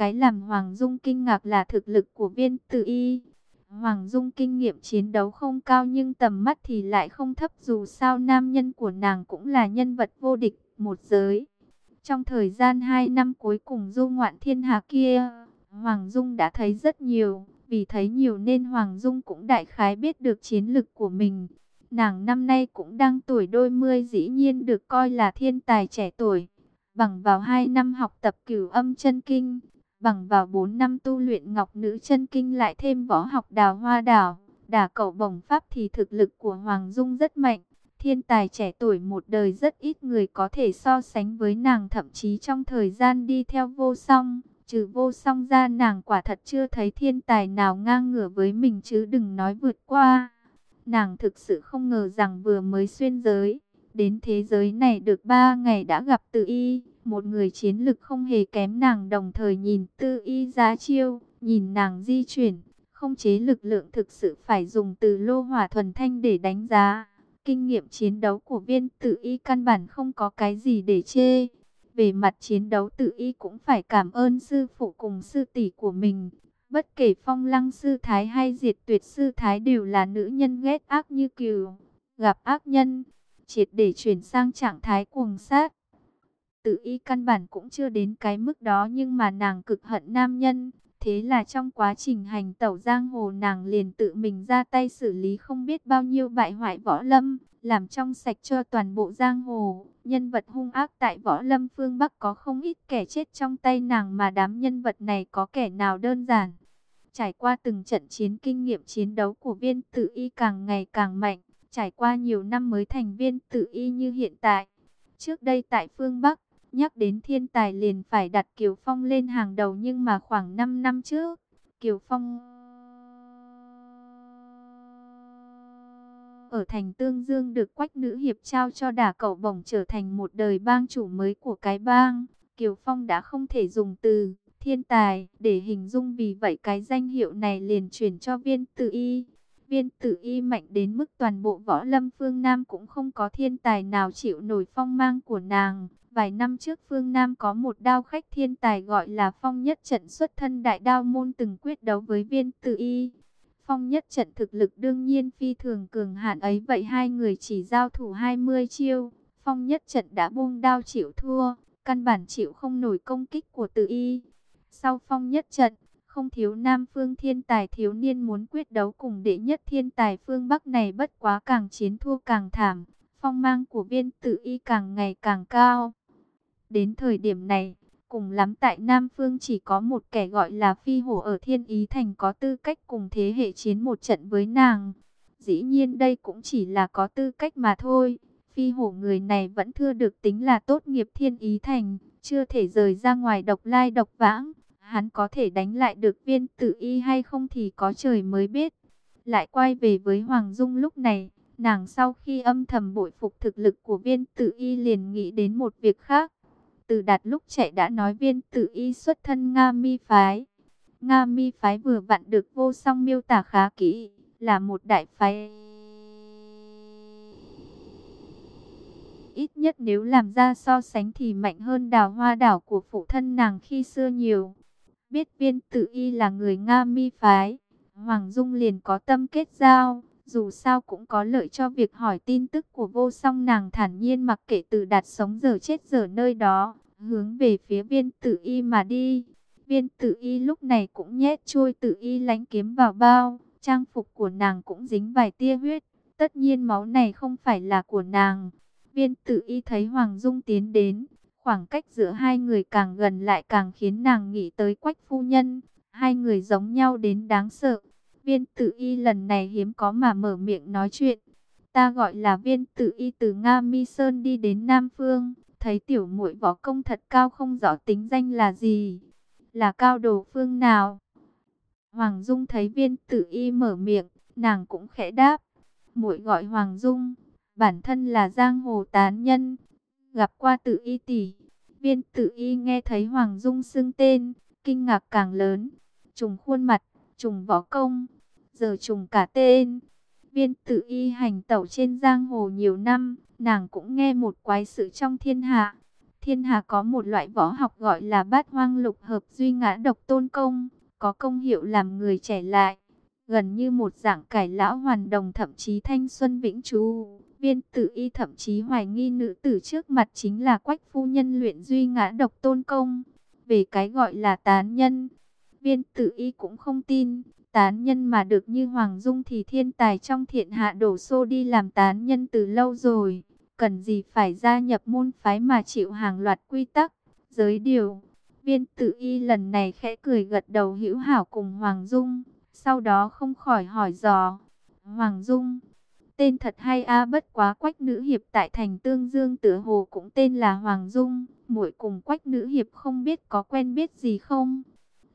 Cái làm Hoàng Dung kinh ngạc là thực lực của viên tử y. Hoàng Dung kinh nghiệm chiến đấu không cao nhưng tầm mắt thì lại không thấp dù sao nam nhân của nàng cũng là nhân vật vô địch một giới. Trong thời gian 2 năm cuối cùng du ngoạn thiên hạ kia, Hoàng Dung đã thấy rất nhiều, vì thấy nhiều nên Hoàng Dung cũng đại khái biết được chiến lực của mình. Nàng năm nay cũng đang tuổi đôi mươi dĩ nhiên được coi là thiên tài trẻ tuổi. Bằng vào 2 năm học tập cửu âm chân kinh, bằng vào 4 năm tu luyện ngọc nữ chân kinh lại thêm võ học đào hoa đảo, đả cậu bổng pháp thì thực lực của Hoàng Dung rất mạnh. Thiên tài trẻ tuổi một đời rất ít người có thể so sánh với nàng thậm chí trong thời gian đi theo vô song. Trừ vô song ra nàng quả thật chưa thấy thiên tài nào ngang ngửa với mình chứ đừng nói vượt qua. Nàng thực sự không ngờ rằng vừa mới xuyên giới, đến thế giới này được ba ngày đã gặp tự y. Một người chiến lực không hề kém nàng đồng thời nhìn tư y giá chiêu, nhìn nàng di chuyển, không chế lực lượng thực sự phải dùng từ lô hỏa thuần thanh để đánh giá. Kinh nghiệm chiến đấu của viên tự y căn bản không có cái gì để chê. Về mặt chiến đấu tự y cũng phải cảm ơn sư phụ cùng sư tỷ của mình. Bất kể phong lăng sư thái hay diệt tuyệt sư thái đều là nữ nhân ghét ác như cừu. Gặp ác nhân, triệt để chuyển sang trạng thái cuồng sát. Tự y căn bản cũng chưa đến cái mức đó nhưng mà nàng cực hận nam nhân. Thế là trong quá trình hành tẩu giang hồ nàng liền tự mình ra tay xử lý không biết bao nhiêu bại hoại võ lâm, làm trong sạch cho toàn bộ giang hồ. Nhân vật hung ác tại võ lâm phương Bắc có không ít kẻ chết trong tay nàng mà đám nhân vật này có kẻ nào đơn giản. Trải qua từng trận chiến kinh nghiệm chiến đấu của viên tự y càng ngày càng mạnh, trải qua nhiều năm mới thành viên tự y như hiện tại. Trước đây tại phương Bắc, Nhắc đến thiên tài liền phải đặt Kiều Phong lên hàng đầu nhưng mà khoảng 5 năm trước, Kiều Phong ở thành Tương Dương được Quách Nữ Hiệp trao cho đả cậu bổng trở thành một đời bang chủ mới của cái bang. Kiều Phong đã không thể dùng từ thiên tài để hình dung vì vậy cái danh hiệu này liền chuyển cho viên tự y. Viên tử y mạnh đến mức toàn bộ võ lâm phương Nam cũng không có thiên tài nào chịu nổi phong mang của nàng. Vài năm trước phương Nam có một đao khách thiên tài gọi là Phong Nhất Trận xuất thân đại đao môn từng quyết đấu với viên tử y. Phong Nhất Trận thực lực đương nhiên phi thường cường hạn ấy vậy hai người chỉ giao thủ 20 chiêu. Phong Nhất Trận đã buông đao chịu thua, căn bản chịu không nổi công kích của tử y. Sau Phong Nhất Trận, không thiếu nam phương thiên tài thiếu niên muốn quyết đấu cùng đệ nhất thiên tài phương Bắc này bất quá càng chiến thua càng thảm. Phong mang của viên tử y càng ngày càng cao. Đến thời điểm này, cùng lắm tại Nam Phương chỉ có một kẻ gọi là Phi Hổ ở Thiên Ý Thành có tư cách cùng thế hệ chiến một trận với nàng. Dĩ nhiên đây cũng chỉ là có tư cách mà thôi. Phi Hổ người này vẫn chưa được tính là tốt nghiệp Thiên Ý Thành, chưa thể rời ra ngoài độc lai độc vãng. Hắn có thể đánh lại được viên tự y hay không thì có trời mới biết. Lại quay về với Hoàng Dung lúc này, nàng sau khi âm thầm bội phục thực lực của viên tự y liền nghĩ đến một việc khác. Từ đạt lúc chạy đã nói viên tử y xuất thân Nga mi phái. Nga mi phái vừa vặn được vô song miêu tả khá kỹ, là một đại phái. Ít nhất nếu làm ra so sánh thì mạnh hơn đào hoa đảo của phụ thân nàng khi xưa nhiều. Biết viên tử y là người Nga mi phái, Hoàng Dung liền có tâm kết giao dù sao cũng có lợi cho việc hỏi tin tức của vô song nàng thản nhiên mặc kệ từ đạt sống giờ chết giờ nơi đó, hướng về phía viên tử y mà đi. Viên tử y lúc này cũng nhét chui tử y lánh kiếm vào bao, trang phục của nàng cũng dính vài tia huyết, tất nhiên máu này không phải là của nàng. Viên tử y thấy Hoàng Dung tiến đến, khoảng cách giữa hai người càng gần lại càng khiến nàng nghĩ tới quách phu nhân, hai người giống nhau đến đáng sợ. Viên tử y lần này hiếm có mà mở miệng nói chuyện. Ta gọi là viên tử y từ Nga Mi Sơn đi đến Nam Phương. Thấy tiểu muội võ công thật cao không rõ tính danh là gì. Là cao đồ phương nào? Hoàng Dung thấy viên tử y mở miệng. Nàng cũng khẽ đáp. muội gọi Hoàng Dung. Bản thân là giang hồ tán nhân. Gặp qua tử y tỷ. Viên tử y nghe thấy Hoàng Dung xưng tên. Kinh ngạc càng lớn. Trùng khuôn mặt trùng võ công, giờ trùng cả tên. Viên tử y hành tẩu trên giang hồ nhiều năm, nàng cũng nghe một quái sự trong thiên hạ. Thiên hạ có một loại võ học gọi là bát hoang lục hợp duy ngã độc tôn công, có công hiệu làm người trẻ lại, gần như một dạng cải lão hoàn đồng thậm chí thanh xuân vĩnh trú. Viên tử y thậm chí hoài nghi nữ tử trước mặt chính là quách phu nhân luyện duy ngã độc tôn công. Về cái gọi là tán nhân, viên tử y cũng không tin, tán nhân mà được như Hoàng Dung thì thiên tài trong thiện hạ đổ xô đi làm tán nhân từ lâu rồi. Cần gì phải gia nhập môn phái mà chịu hàng loạt quy tắc, giới điều. Viên tử y lần này khẽ cười gật đầu hữu hảo cùng Hoàng Dung, sau đó không khỏi hỏi dò. Hoàng Dung, tên thật hay a bất quá quách nữ hiệp tại thành Tương Dương tựa hồ cũng tên là Hoàng Dung, muội cùng quách nữ hiệp không biết có quen biết gì không?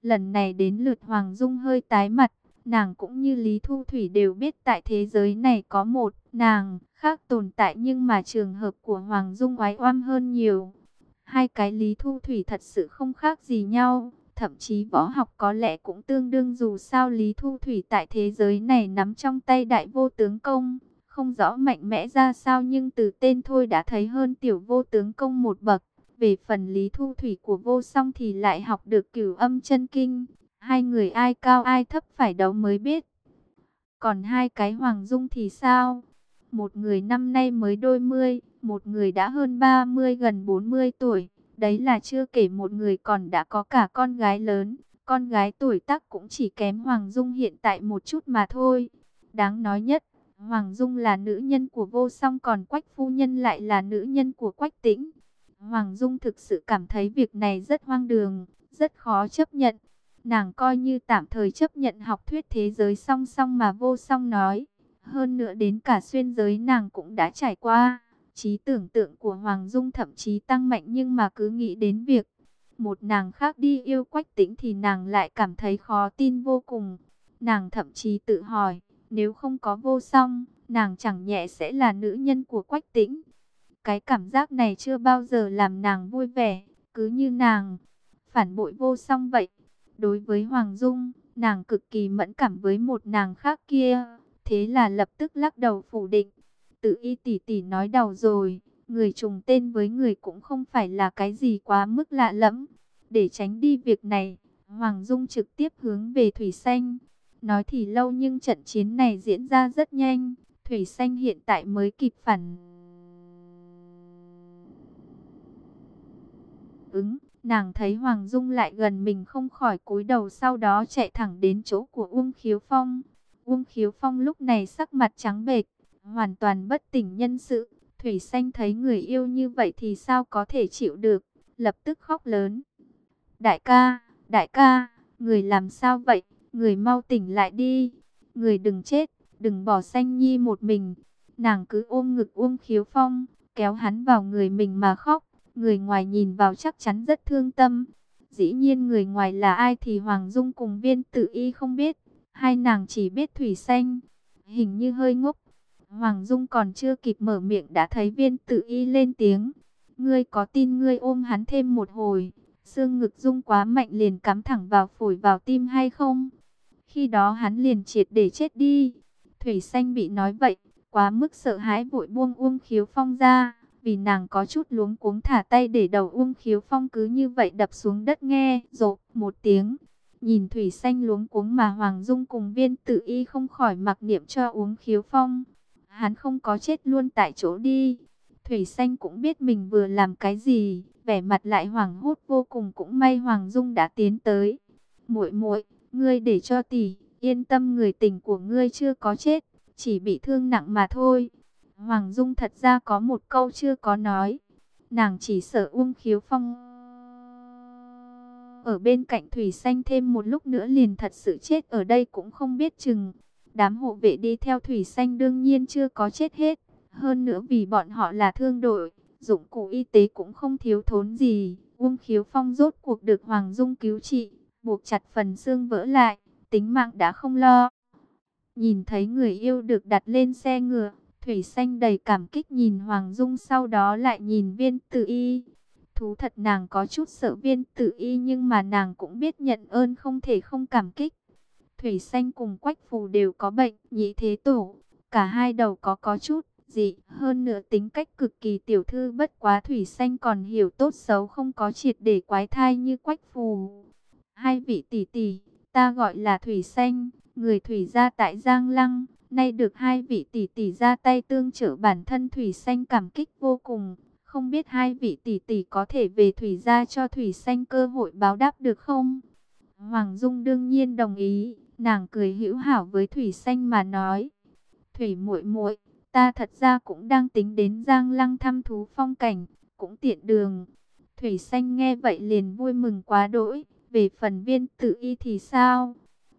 Lần này đến lượt Hoàng Dung hơi tái mặt, nàng cũng như Lý Thu Thủy đều biết tại thế giới này có một nàng khác tồn tại nhưng mà trường hợp của Hoàng Dung oái oăm hơn nhiều. Hai cái Lý Thu Thủy thật sự không khác gì nhau, thậm chí võ học có lẽ cũng tương đương dù sao Lý Thu Thủy tại thế giới này nắm trong tay đại vô tướng công. Không rõ mạnh mẽ ra sao nhưng từ tên thôi đã thấy hơn tiểu vô tướng công một bậc. Về phần lý thu thủy của vô song thì lại học được cửu âm chân kinh. Hai người ai cao ai thấp phải đấu mới biết. Còn hai cái hoàng dung thì sao? Một người năm nay mới đôi mươi, một người đã hơn 30 gần 40 tuổi. Đấy là chưa kể một người còn đã có cả con gái lớn. Con gái tuổi tác cũng chỉ kém Hoàng Dung hiện tại một chút mà thôi. Đáng nói nhất, Hoàng Dung là nữ nhân của vô song còn Quách Phu Nhân lại là nữ nhân của Quách Tĩnh. Hoàng Dung thực sự cảm thấy việc này rất hoang đường, rất khó chấp nhận. Nàng coi như tạm thời chấp nhận học thuyết thế giới song song mà vô song nói. Hơn nữa đến cả xuyên giới nàng cũng đã trải qua. Trí tưởng tượng của Hoàng Dung thậm chí tăng mạnh nhưng mà cứ nghĩ đến việc một nàng khác đi yêu quách tĩnh thì nàng lại cảm thấy khó tin vô cùng. Nàng thậm chí tự hỏi, nếu không có vô song, nàng chẳng nhẹ sẽ là nữ nhân của quách tĩnh. Cái cảm giác này chưa bao giờ làm nàng vui vẻ, cứ như nàng phản bội vô song vậy. Đối với Hoàng Dung, nàng cực kỳ mẫn cảm với một nàng khác kia, thế là lập tức lắc đầu phủ định. Tự y tỷ tỷ nói đầu rồi, người trùng tên với người cũng không phải là cái gì quá mức lạ lẫm. Để tránh đi việc này, Hoàng Dung trực tiếp hướng về Thủy Xanh. Nói thì lâu nhưng trận chiến này diễn ra rất nhanh, Thủy Xanh hiện tại mới kịp phản ứng. Nàng thấy Hoàng Dung lại gần mình không khỏi cúi đầu sau đó chạy thẳng đến chỗ của Uông Khiếu Phong. Uông Khiếu Phong lúc này sắc mặt trắng bệch, hoàn toàn bất tỉnh nhân sự. Thủy Xanh thấy người yêu như vậy thì sao có thể chịu được, lập tức khóc lớn. Đại ca, đại ca, người làm sao vậy, người mau tỉnh lại đi, người đừng chết, đừng bỏ Xanh Nhi một mình. Nàng cứ ôm ngực ôm Khiếu Phong, kéo hắn vào người mình mà khóc. Người ngoài nhìn vào chắc chắn rất thương tâm. Dĩ nhiên người ngoài là ai thì Hoàng Dung cùng viên tự y không biết. Hai nàng chỉ biết thủy xanh. Hình như hơi ngốc. Hoàng Dung còn chưa kịp mở miệng đã thấy viên tự y lên tiếng. Ngươi có tin ngươi ôm hắn thêm một hồi. Xương ngực Dung quá mạnh liền cắm thẳng vào phổi vào tim hay không? Khi đó hắn liền triệt để chết đi. Thủy xanh bị nói vậy. Quá mức sợ hãi vội buông uông khiếu phong ra vì nàng có chút luống cuống thả tay để đầu Uông Khiếu Phong cứ như vậy đập xuống đất nghe, rộp một tiếng. Nhìn Thủy Xanh luống cuống mà Hoàng Dung cùng viên tự y không khỏi mặc niệm cho Uông Khiếu Phong. Hắn không có chết luôn tại chỗ đi. Thủy Xanh cũng biết mình vừa làm cái gì, vẻ mặt lại hoảng hốt vô cùng cũng may Hoàng Dung đã tiến tới. muội muội ngươi để cho tỷ, yên tâm người tình của ngươi chưa có chết, chỉ bị thương nặng mà thôi. Hoàng Dung thật ra có một câu chưa có nói. Nàng chỉ sợ Uông Khiếu Phong ở bên cạnh Thủy Xanh thêm một lúc nữa liền thật sự chết ở đây cũng không biết chừng. Đám hộ vệ đi theo Thủy Xanh đương nhiên chưa có chết hết. Hơn nữa vì bọn họ là thương đội, dụng cụ y tế cũng không thiếu thốn gì. Uông Khiếu Phong rốt cuộc được Hoàng Dung cứu trị, buộc chặt phần xương vỡ lại, tính mạng đã không lo. Nhìn thấy người yêu được đặt lên xe ngựa, Thủy Xanh đầy cảm kích nhìn Hoàng Dung sau đó lại nhìn viên tử y. Thú thật nàng có chút sợ viên tử y nhưng mà nàng cũng biết nhận ơn không thể không cảm kích. Thủy Xanh cùng Quách Phù đều có bệnh, nhị thế tổ. Cả hai đầu có có chút, dị, hơn nữa tính cách cực kỳ tiểu thư bất quá thủy xanh còn hiểu tốt xấu không có triệt để quái thai như quách phù. Hai vị tỷ tỷ, ta gọi là thủy xanh, người thủy gia tại Giang Lăng, nay được hai vị tỷ tỷ ra tay tương trợ bản thân thủy xanh cảm kích vô cùng. Không biết hai vị tỷ tỷ có thể về thủy gia cho thủy xanh cơ hội báo đáp được không? Hoàng Dung đương nhiên đồng ý, nàng cười hữu hảo với thủy xanh mà nói. Thủy muội muội, ta thật ra cũng đang tính đến Giang Lăng thăm thú phong cảnh, cũng tiện đường. Thủy xanh nghe vậy liền vui mừng quá đỗi, về phần viên tự y thì sao?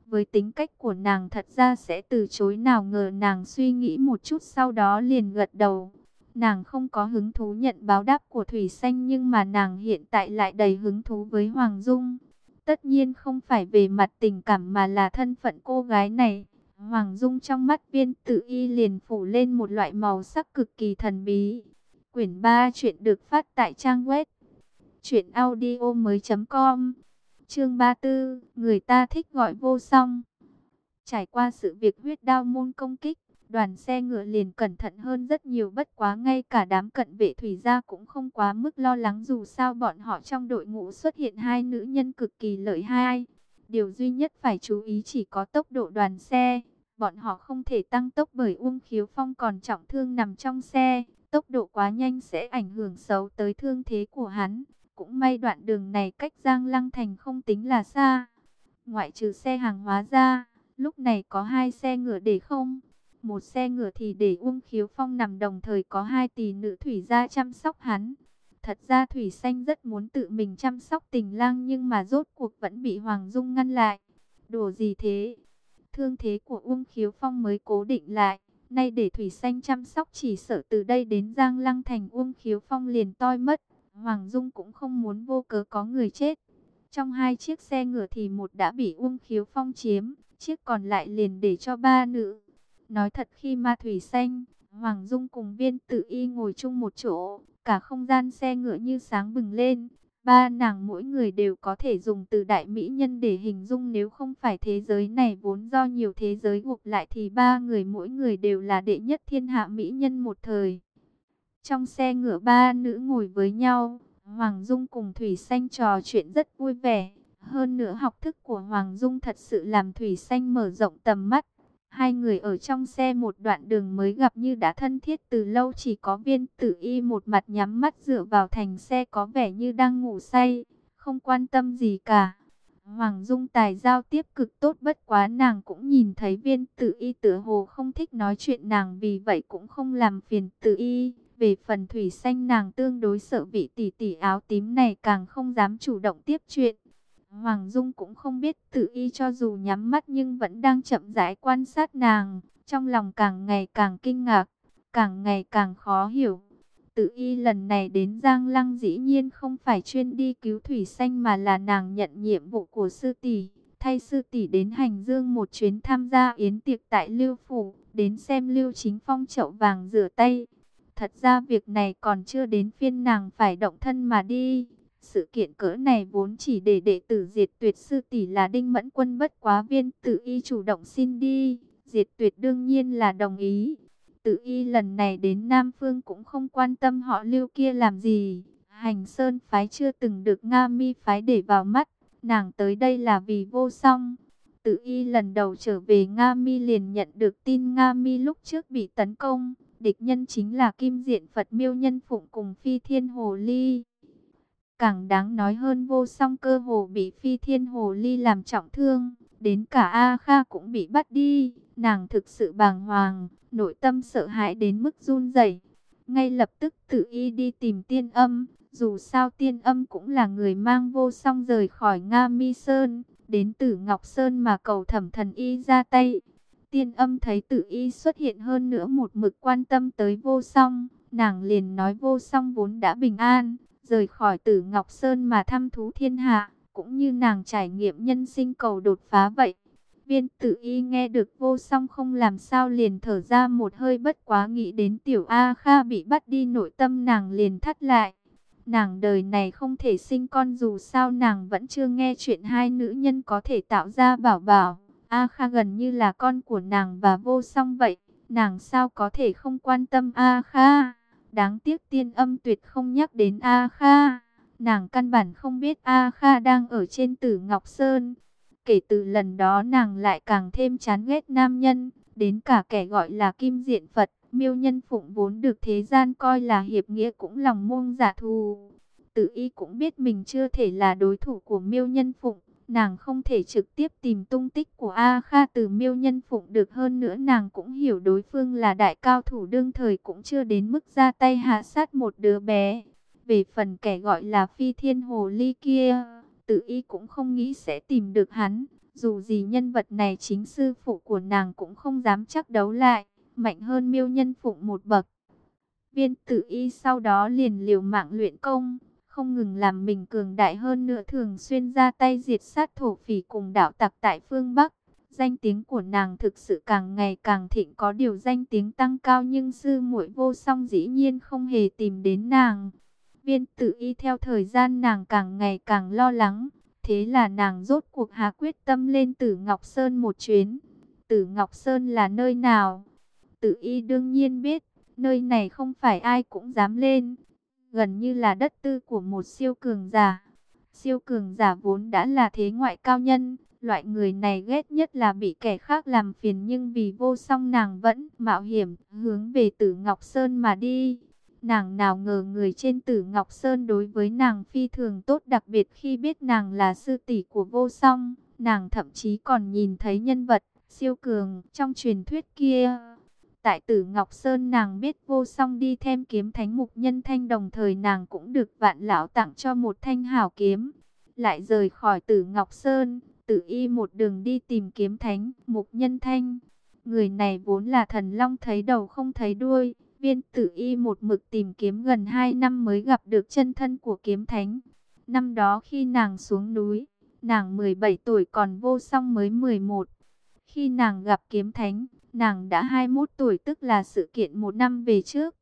Với tính cách của nàng thật ra sẽ từ chối nào ngờ nàng suy nghĩ một chút sau đó liền gật đầu. Nàng không có hứng thú nhận báo đáp của Thủy Xanh nhưng mà nàng hiện tại lại đầy hứng thú với Hoàng Dung. Tất nhiên không phải về mặt tình cảm mà là thân phận cô gái này. Hoàng Dung trong mắt viên tự y liền phủ lên một loại màu sắc cực kỳ thần bí. Quyển 3 chuyện được phát tại trang web chuyện audio mới.com Chương 34, người ta thích gọi vô song. Trải qua sự việc huyết đao môn công kích, đoàn xe ngựa liền cẩn thận hơn rất nhiều bất quá ngay cả đám cận vệ thủy gia cũng không quá mức lo lắng dù sao bọn họ trong đội ngũ xuất hiện hai nữ nhân cực kỳ lợi hai. Điều duy nhất phải chú ý chỉ có tốc độ đoàn xe, bọn họ không thể tăng tốc bởi Uông Khiếu Phong còn trọng thương nằm trong xe, tốc độ quá nhanh sẽ ảnh hưởng xấu tới thương thế của hắn. Cũng may đoạn đường này cách Giang Lăng Thành không tính là xa. Ngoại trừ xe hàng hóa ra, lúc này có hai xe ngựa để không. Một xe ngựa thì để Uông Khiếu Phong nằm đồng thời có hai tỷ nữ thủy gia chăm sóc hắn. Thật ra Thủy Xanh rất muốn tự mình chăm sóc tình lang nhưng mà rốt cuộc vẫn bị Hoàng Dung ngăn lại. Đồ gì thế? Thương thế của Uông Khiếu Phong mới cố định lại. Nay để Thủy Xanh chăm sóc chỉ sợ từ đây đến Giang Lăng Thành Uông Khiếu Phong liền toi mất. Hoàng Dung cũng không muốn vô cớ có người chết. Trong hai chiếc xe ngựa thì một đã bị Uông Khiếu Phong chiếm, chiếc còn lại liền để cho ba nữ. Nói thật khi ma thủy xanh, Hoàng Dung cùng viên tự y ngồi chung một chỗ, cả không gian xe ngựa như sáng bừng lên. Ba nàng mỗi người đều có thể dùng từ đại mỹ nhân để hình dung nếu không phải thế giới này vốn do nhiều thế giới gộp lại thì ba người mỗi người đều là đệ nhất thiên hạ mỹ nhân một thời. Trong xe ngựa ba nữ ngồi với nhau, Hoàng Dung cùng Thủy Xanh trò chuyện rất vui vẻ. Hơn nữa học thức của Hoàng Dung thật sự làm Thủy Xanh mở rộng tầm mắt. Hai người ở trong xe một đoạn đường mới gặp như đã thân thiết từ lâu chỉ có viên tử y một mặt nhắm mắt dựa vào thành xe có vẻ như đang ngủ say, không quan tâm gì cả. Hoàng Dung tài giao tiếp cực tốt bất quá nàng cũng nhìn thấy viên tử y tựa hồ không thích nói chuyện nàng vì vậy cũng không làm phiền tử y. Về phần thủy xanh nàng tương đối sợ vị tỷ tỷ áo tím này càng không dám chủ động tiếp chuyện. Hoàng Dung cũng không biết tự y cho dù nhắm mắt nhưng vẫn đang chậm rãi quan sát nàng. Trong lòng càng ngày càng kinh ngạc, càng ngày càng khó hiểu. Tự y lần này đến Giang Lăng dĩ nhiên không phải chuyên đi cứu thủy xanh mà là nàng nhận nhiệm vụ của sư tỷ. Thay sư tỷ đến hành dương một chuyến tham gia yến tiệc tại Lưu Phủ, đến xem Lưu Chính Phong chậu vàng rửa tay. Thật ra việc này còn chưa đến phiên nàng phải động thân mà đi. Sự kiện cỡ này vốn chỉ để đệ tử diệt tuyệt sư tỷ là Đinh Mẫn Quân bất quá viên, tự y chủ động xin đi. Diệt tuyệt đương nhiên là đồng ý. Tự y lần này đến Nam Phương cũng không quan tâm họ lưu kia làm gì. Hành Sơn phái chưa từng được Nga mi phái để vào mắt. Nàng tới đây là vì vô song. Tự y lần đầu trở về Nga mi liền nhận được tin Nga mi lúc trước bị tấn công. Địch nhân chính là Kim Diện Phật Miêu Nhân Phụng cùng Phi Thiên Hồ Ly. Càng đáng nói hơn vô song cơ hồ bị Phi Thiên Hồ Ly làm trọng thương. Đến cả A Kha cũng bị bắt đi. Nàng thực sự bàng hoàng, nội tâm sợ hãi đến mức run rẩy. Ngay lập tức tự y đi tìm tiên âm. Dù sao tiên âm cũng là người mang vô song rời khỏi Nga Mi Sơn. Đến từ Ngọc Sơn mà cầu thẩm thần y ra tay. Tiên âm thấy tự y xuất hiện hơn nữa một mực quan tâm tới vô song. Nàng liền nói vô song vốn đã bình an, rời khỏi tử Ngọc Sơn mà thăm thú thiên hạ, cũng như nàng trải nghiệm nhân sinh cầu đột phá vậy. Viên tử y nghe được vô song không làm sao liền thở ra một hơi bất quá nghĩ đến tiểu A Kha bị bắt đi nội tâm nàng liền thắt lại. Nàng đời này không thể sinh con dù sao nàng vẫn chưa nghe chuyện hai nữ nhân có thể tạo ra bảo bảo. A Kha gần như là con của nàng và vô song vậy. nàng sao có thể không quan tâm A Kha. Đáng tiếc tiên âm tuyệt không nhắc đến A Kha. Nàng căn bản không biết A Kha đang ở trên tử Ngọc Sơn. Kể từ lần đó nàng lại càng thêm chán ghét nam nhân, đến cả kẻ gọi là kim diện Phật, miêu nhân phụng vốn được thế gian coi là hiệp nghĩa cũng lòng muông giả thù. Tự y cũng biết mình chưa thể là đối thủ của miêu nhân phụng, nàng không thể trực tiếp tìm tung tích của A Kha từ miêu nhân phụng được hơn nữa nàng cũng hiểu đối phương là đại cao thủ đương thời cũng chưa đến mức ra tay hạ sát một đứa bé. Về phần kẻ gọi là phi thiên hồ ly kia, tự y cũng không nghĩ sẽ tìm được hắn. Dù gì nhân vật này chính sư phụ của nàng cũng không dám chắc đấu lại, mạnh hơn miêu nhân phụng một bậc. Viên tự y sau đó liền liều mạng luyện công, không ngừng làm mình cường đại hơn nữa thường xuyên ra tay diệt sát thổ phỉ cùng đạo tặc tại phương Bắc. Danh tiếng của nàng thực sự càng ngày càng thịnh có điều danh tiếng tăng cao nhưng sư muội vô song dĩ nhiên không hề tìm đến nàng. Viên tự y theo thời gian nàng càng ngày càng lo lắng. Thế là nàng rốt cuộc hạ quyết tâm lên Tử Ngọc Sơn một chuyến. Tử Ngọc Sơn là nơi nào? Tử y đương nhiên biết, nơi này không phải ai cũng dám lên. Gần như là đất tư của một siêu cường giả. Siêu cường giả vốn đã là thế ngoại cao nhân. Loại người này ghét nhất là bị kẻ khác làm phiền nhưng vì vô song nàng vẫn mạo hiểm hướng về Tử Ngọc Sơn mà đi. Nàng nào ngờ người trên tử Ngọc Sơn đối với nàng phi thường tốt, đặc biệt khi biết nàng là sư tỷ của vô song. Nàng thậm chí còn nhìn thấy nhân vật siêu cường trong truyền thuyết kia. Tại tử Ngọc Sơn nàng biết vô song đi thêm kiếm thánh mục nhân thanh đồng thời nàng cũng được vạn lão tặng cho một thanh hảo kiếm. Lại rời khỏi tử Ngọc Sơn, tử y một đường đi tìm kiếm thánh mục nhân thanh. Người này vốn là thần long thấy đầu không thấy đuôi Viên tử y một mực tìm kiếm gần 2 năm mới gặp được chân thân của kiếm thánh. Năm đó khi nàng xuống núi, nàng 17 tuổi còn vô song mới 11. Khi nàng gặp kiếm thánh, nàng đã 21 tuổi tức là sự kiện một năm về trước.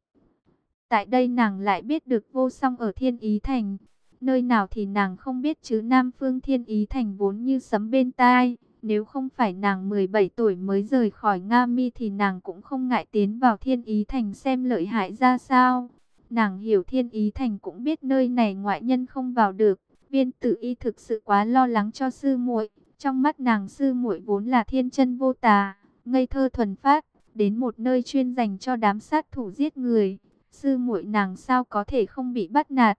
Tại đây nàng lại biết được vô song ở Thiên Ý Thành. Nơi nào thì nàng không biết chứ Nam Phương Thiên Ý Thành vốn như sấm bên tai. Nếu không phải nàng 17 tuổi mới rời khỏi Nga Mi thì nàng cũng không ngại tiến vào Thiên Ý Thành xem lợi hại ra sao. Nàng hiểu Thiên Ý Thành cũng biết nơi này ngoại nhân không vào được. Viên tử y thực sự quá lo lắng cho sư muội. Trong mắt nàng sư muội vốn là thiên chân vô tà, ngây thơ thuần phát, đến một nơi chuyên dành cho đám sát thủ giết người. Sư muội nàng sao có thể không bị bắt nạt.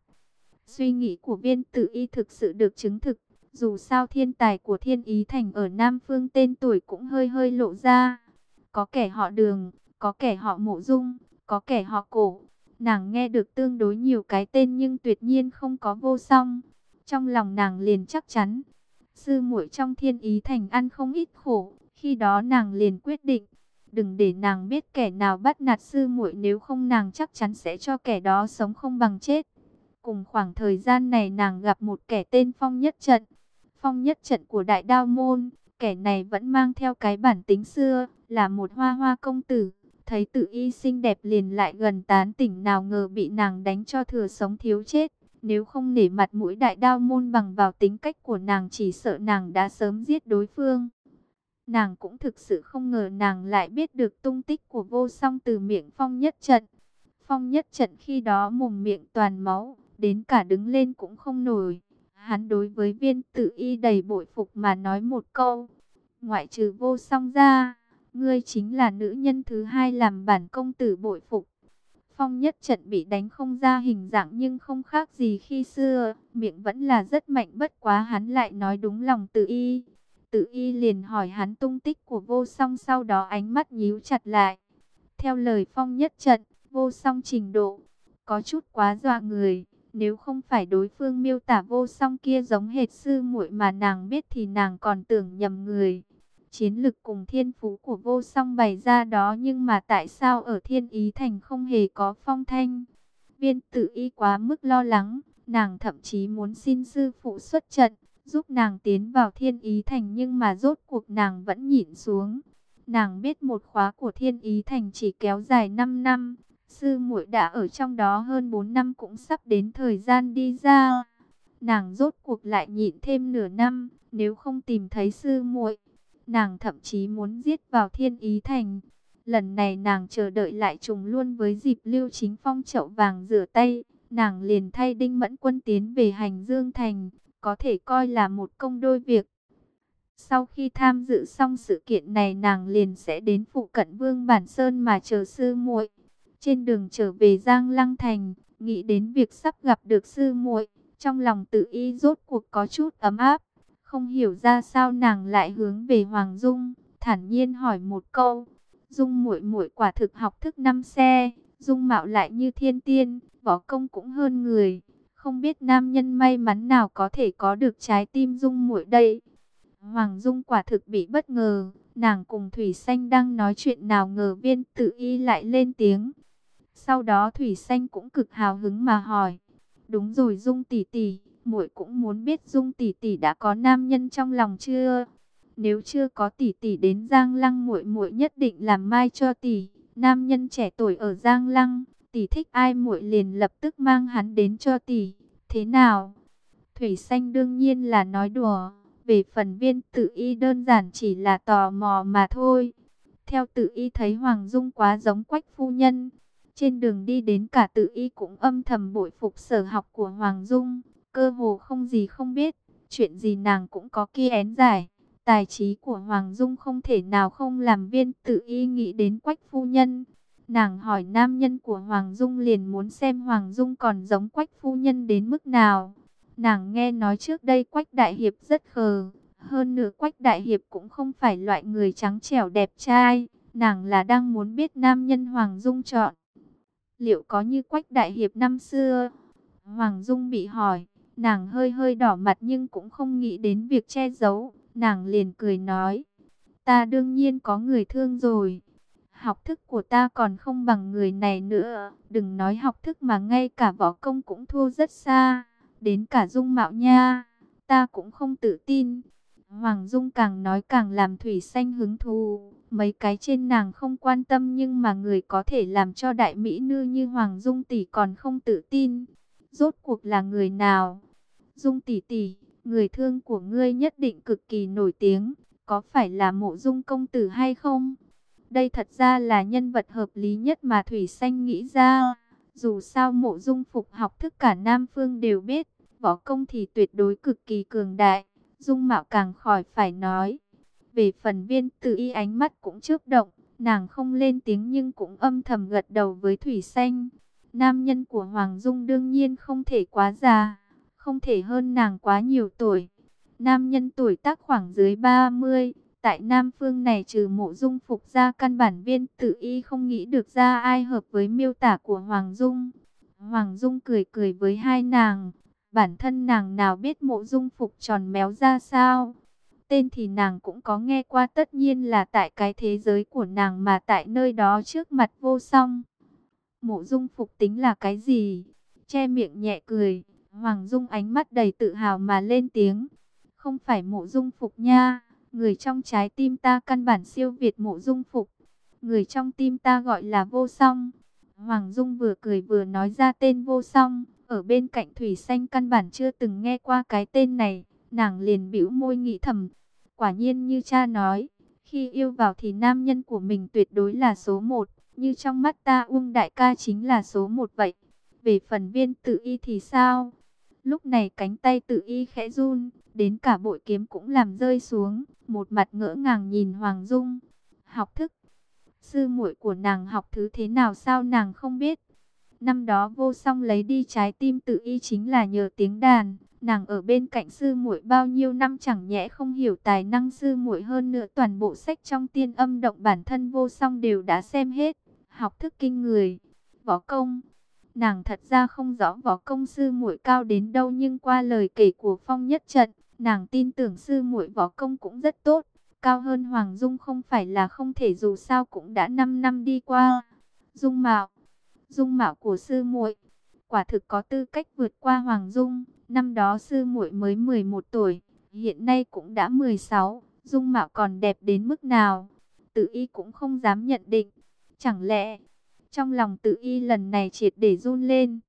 Suy nghĩ của viên tử y thực sự được chứng thực. Dù sao thiên tài của thiên ý thành ở Nam Phương tên tuổi cũng hơi hơi lộ ra. Có kẻ họ đường, có kẻ họ mộ dung, có kẻ họ cổ. Nàng nghe được tương đối nhiều cái tên nhưng tuyệt nhiên không có vô song. Trong lòng nàng liền chắc chắn. Sư muội trong thiên ý thành ăn không ít khổ. Khi đó nàng liền quyết định. Đừng để nàng biết kẻ nào bắt nạt sư muội nếu không nàng chắc chắn sẽ cho kẻ đó sống không bằng chết. Cùng khoảng thời gian này nàng gặp một kẻ tên Phong Nhất Trận phong nhất trận của đại đao môn. Kẻ này vẫn mang theo cái bản tính xưa, là một hoa hoa công tử. Thấy tự y xinh đẹp liền lại gần tán tỉnh nào ngờ bị nàng đánh cho thừa sống thiếu chết. Nếu không nể mặt mũi đại đao môn bằng vào tính cách của nàng chỉ sợ nàng đã sớm giết đối phương. Nàng cũng thực sự không ngờ nàng lại biết được tung tích của vô song từ miệng phong nhất trận. Phong nhất trận khi đó mồm miệng toàn máu, đến cả đứng lên cũng không nổi. Hắn đối với viên tự y đầy bội phục mà nói một câu. Ngoại trừ vô song ra, ngươi chính là nữ nhân thứ hai làm bản công tử bội phục. Phong nhất trận bị đánh không ra hình dạng nhưng không khác gì khi xưa, miệng vẫn là rất mạnh bất quá hắn lại nói đúng lòng tự y. Tự y liền hỏi hắn tung tích của vô song sau đó ánh mắt nhíu chặt lại. Theo lời phong nhất trận, vô song trình độ, có chút quá dọa người. Nếu không phải đối phương miêu tả vô song kia giống hệt sư muội mà nàng biết thì nàng còn tưởng nhầm người. Chiến lực cùng thiên phú của vô song bày ra đó nhưng mà tại sao ở thiên ý thành không hề có phong thanh. Viên tự y quá mức lo lắng, nàng thậm chí muốn xin sư phụ xuất trận, giúp nàng tiến vào thiên ý thành nhưng mà rốt cuộc nàng vẫn nhịn xuống. Nàng biết một khóa của thiên ý thành chỉ kéo dài 5 năm, Sư muội đã ở trong đó hơn 4 năm cũng sắp đến thời gian đi ra. Nàng rốt cuộc lại nhịn thêm nửa năm, nếu không tìm thấy sư muội, nàng thậm chí muốn giết vào Thiên Ý Thành. Lần này nàng chờ đợi lại trùng luôn với dịp Lưu Chính Phong chậu vàng rửa tay, nàng liền thay Đinh Mẫn Quân tiến về hành Dương Thành, có thể coi là một công đôi việc. Sau khi tham dự xong sự kiện này nàng liền sẽ đến phụ cận Vương Bản Sơn mà chờ sư muội. Trên đường trở về Giang Lăng Thành, nghĩ đến việc sắp gặp được sư muội, trong lòng tự y rốt cuộc có chút ấm áp. Không hiểu ra sao nàng lại hướng về Hoàng Dung, thản nhiên hỏi một câu. Dung muội muội quả thực học thức năm xe, Dung mạo lại như thiên tiên, võ công cũng hơn người. Không biết nam nhân may mắn nào có thể có được trái tim Dung muội đây. Hoàng Dung quả thực bị bất ngờ, nàng cùng Thủy Xanh đang nói chuyện nào ngờ viên tự y lại lên tiếng. Sau đó Thủy Xanh cũng cực hào hứng mà hỏi, đúng rồi Dung tỷ tỷ, muội cũng muốn biết Dung tỷ tỷ đã có nam nhân trong lòng chưa? Nếu chưa có tỷ tỷ đến Giang Lăng muội muội nhất định làm mai cho tỷ, nam nhân trẻ tuổi ở Giang Lăng, tỷ thích ai muội liền lập tức mang hắn đến cho tỷ. Thế nào? Thủy Xanh đương nhiên là nói đùa. Về phần viên tự y đơn giản chỉ là tò mò mà thôi. Theo tự y thấy Hoàng Dung quá giống quách phu nhân. Trên đường đi đến cả tự y cũng âm thầm bội phục sở học của Hoàng Dung. Cơ hồ không gì không biết. Chuyện gì nàng cũng có kia én giải. Tài trí của Hoàng Dung không thể nào không làm viên tự y nghĩ đến quách phu nhân. Nàng hỏi nam nhân của Hoàng Dung liền muốn xem Hoàng Dung còn giống quách phu nhân đến mức nào. Nàng nghe nói trước đây Quách Đại Hiệp rất khờ. Hơn nữa Quách Đại Hiệp cũng không phải loại người trắng trẻo đẹp trai. Nàng là đang muốn biết nam nhân Hoàng Dung chọn. Liệu có như Quách Đại Hiệp năm xưa? Hoàng Dung bị hỏi. Nàng hơi hơi đỏ mặt nhưng cũng không nghĩ đến việc che giấu. Nàng liền cười nói. Ta đương nhiên có người thương rồi. Học thức của ta còn không bằng người này nữa. Đừng nói học thức mà ngay cả võ công cũng thua rất xa đến cả dung mạo nha, ta cũng không tự tin. Hoàng Dung càng nói càng làm Thủy Xanh hứng thú, mấy cái trên nàng không quan tâm nhưng mà người có thể làm cho đại mỹ nữ như Hoàng Dung tỷ còn không tự tin. Rốt cuộc là người nào? Dung tỷ tỷ, người thương của ngươi nhất định cực kỳ nổi tiếng, có phải là mộ dung công tử hay không? Đây thật ra là nhân vật hợp lý nhất mà Thủy Xanh nghĩ ra. Dù sao mộ dung phục học thức cả Nam Phương đều biết, võ công thì tuyệt đối cực kỳ cường đại, dung mạo càng khỏi phải nói. Về phần viên tự y ánh mắt cũng chớp động, nàng không lên tiếng nhưng cũng âm thầm gật đầu với Thủy Xanh. Nam nhân của Hoàng Dung đương nhiên không thể quá già, không thể hơn nàng quá nhiều tuổi. Nam nhân tuổi tác khoảng dưới 30, tại Nam Phương này trừ mộ dung phục ra căn bản viên tự y không nghĩ được ra ai hợp với miêu tả của Hoàng Dung. Hoàng Dung cười cười với hai nàng, Bản thân nàng nào biết mộ dung phục tròn méo ra sao. Tên thì nàng cũng có nghe qua tất nhiên là tại cái thế giới của nàng mà tại nơi đó trước mặt vô song. Mộ dung phục tính là cái gì? Che miệng nhẹ cười, Hoàng Dung ánh mắt đầy tự hào mà lên tiếng. Không phải mộ dung phục nha, người trong trái tim ta căn bản siêu việt mộ dung phục. Người trong tim ta gọi là vô song. Hoàng Dung vừa cười vừa nói ra tên vô song. Ở bên cạnh Thủy Xanh căn bản chưa từng nghe qua cái tên này, nàng liền bĩu môi nghĩ thầm. Quả nhiên như cha nói, khi yêu vào thì nam nhân của mình tuyệt đối là số một, như trong mắt ta Uông Đại ca chính là số một vậy. Về phần viên tự y thì sao? Lúc này cánh tay tự y khẽ run, đến cả bội kiếm cũng làm rơi xuống, một mặt ngỡ ngàng nhìn Hoàng Dung. Học thức, sư muội của nàng học thứ thế nào sao nàng không biết. Năm đó vô song lấy đi trái tim tự y chính là nhờ tiếng đàn. Nàng ở bên cạnh sư muội bao nhiêu năm chẳng nhẽ không hiểu tài năng sư muội hơn nữa toàn bộ sách trong tiên âm động bản thân vô song đều đã xem hết. Học thức kinh người, võ công. Nàng thật ra không rõ võ công sư muội cao đến đâu nhưng qua lời kể của phong nhất trận, nàng tin tưởng sư muội võ công cũng rất tốt. Cao hơn Hoàng Dung không phải là không thể dù sao cũng đã 5 năm đi qua. Dung mạo dung mạo của sư muội quả thực có tư cách vượt qua Hoàng Dung. Năm đó sư muội mới 11 tuổi, hiện nay cũng đã 16, dung mạo còn đẹp đến mức nào? Tự y cũng không dám nhận định. Chẳng lẽ, trong lòng tự y lần này triệt để run lên,